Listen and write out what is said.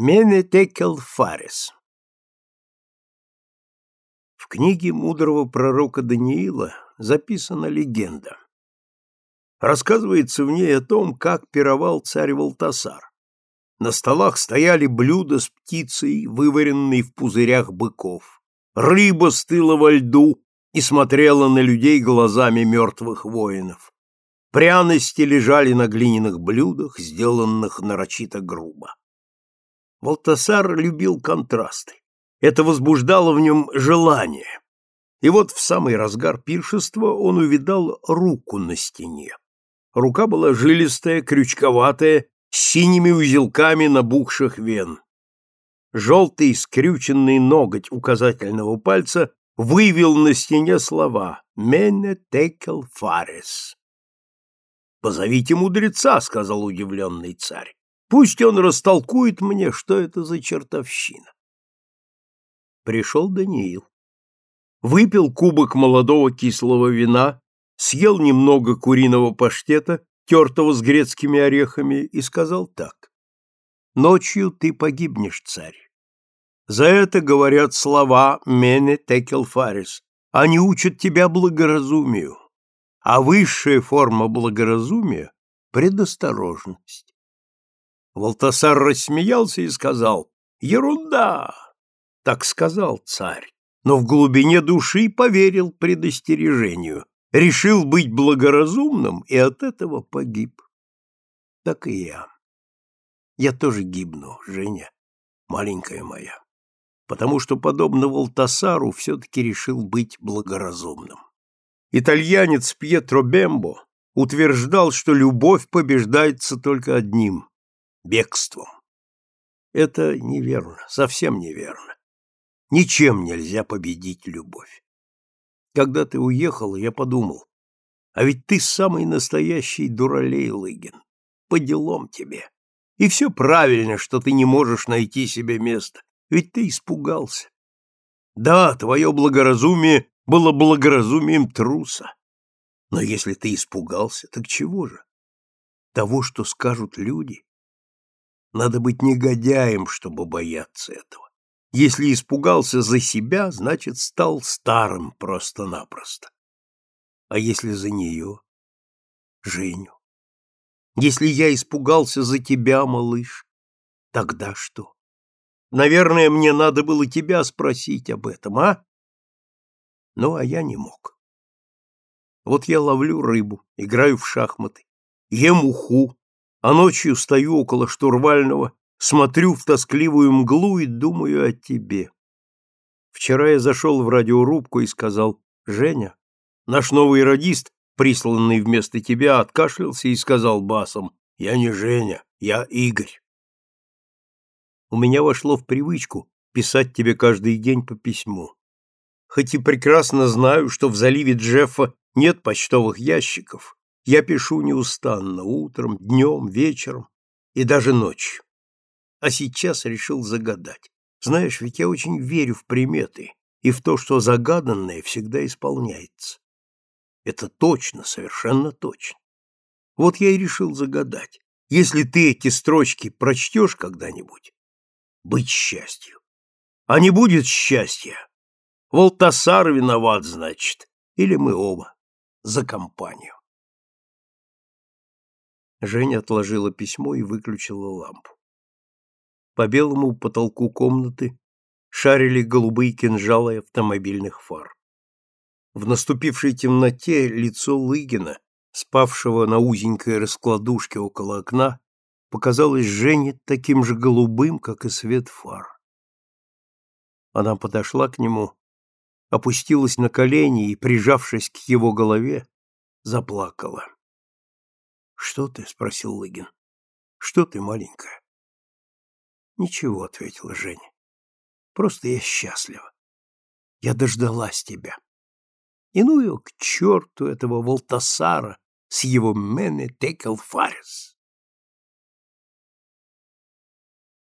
Менетекел Фарес В книге мудрого пророка Даниила записана легенда. Рассказывается в ней о том, как пировал царь Валтасар. На столах стояли блюда с птицей, вываренной в пузырях быков. Рыба стыла во льду и смотрела на людей глазами мертвых воинов. Пряности лежали на глиняных блюдах, сделанных нарочито грубо. Валтасар любил контрасты. Это возбуждало в нем желание. И вот в самый разгар пиршества он увидал руку на стене. Рука была жилистая, крючковатая, с синими узелками набухших вен. Желтый скрюченный ноготь указательного пальца вывел на стене слова «Мене текел фарес». «Позовите мудреца», — сказал удивленный царь. Пусть он растолкует мне, что это за чертовщина. Пришел Даниил. Выпил кубок молодого кислого вина, съел немного куриного паштета, тертого с грецкими орехами, и сказал так. «Ночью ты погибнешь, царь. За это говорят слова «мене текел фарис». Они учат тебя благоразумию, а высшая форма благоразумия — предосторожность. Валтасар рассмеялся и сказал, «Ерунда!» Так сказал царь, но в глубине души поверил предостережению, решил быть благоразумным и от этого погиб. Так и я. Я тоже гибну, Женя, маленькая моя, потому что, подобно Валтасару, все-таки решил быть благоразумным. Итальянец Пьетро Бембо утверждал, что любовь побеждается только одним бегством. Это неверно, совсем неверно. Ничем нельзя победить любовь. Когда ты уехал, я подумал, а ведь ты самый настоящий дуралей, Лыгин. По делам тебе. И все правильно, что ты не можешь найти себе места, ведь ты испугался. Да, твое благоразумие было благоразумием труса. Но если ты испугался, так чего же? Того, что скажут люди? Надо быть негодяем, чтобы бояться этого. Если испугался за себя, значит, стал старым просто-напросто. А если за нее? Женю. Если я испугался за тебя, малыш, тогда что? Наверное, мне надо было тебя спросить об этом, а? Ну, а я не мог. Вот я ловлю рыбу, играю в шахматы, ем уху, а ночью стою около штурвального, смотрю в тоскливую мглу и думаю о тебе. Вчера я зашел в радиорубку и сказал, «Женя, наш новый радист, присланный вместо тебя, откашлялся и сказал басом, «Я не Женя, я Игорь». У меня вошло в привычку писать тебе каждый день по письму. Хоть и прекрасно знаю, что в заливе Джеффа нет почтовых ящиков, я пишу неустанно, утром, днем, вечером и даже ночью. А сейчас решил загадать. Знаешь, ведь я очень верю в приметы и в то, что загаданное всегда исполняется. Это точно, совершенно точно. Вот я и решил загадать. Если ты эти строчки прочтешь когда-нибудь, быть счастью. А не будет счастья. Волтасар виноват, значит, или мы оба за компанию. Женя отложила письмо и выключила лампу. По белому потолку комнаты шарили голубые кинжалы автомобильных фар. В наступившей темноте лицо Лыгина, спавшего на узенькой раскладушке около окна, показалось Жене таким же голубым, как и свет фар. Она подошла к нему, опустилась на колени и, прижавшись к его голове, заплакала. Что ты? спросил Лыгин. Что ты, маленькая? Ничего, ответила Женя. Просто я счастлива. Я дождалась тебя. И ну его к черту этого Волтасара с его Мене Текел Фарес.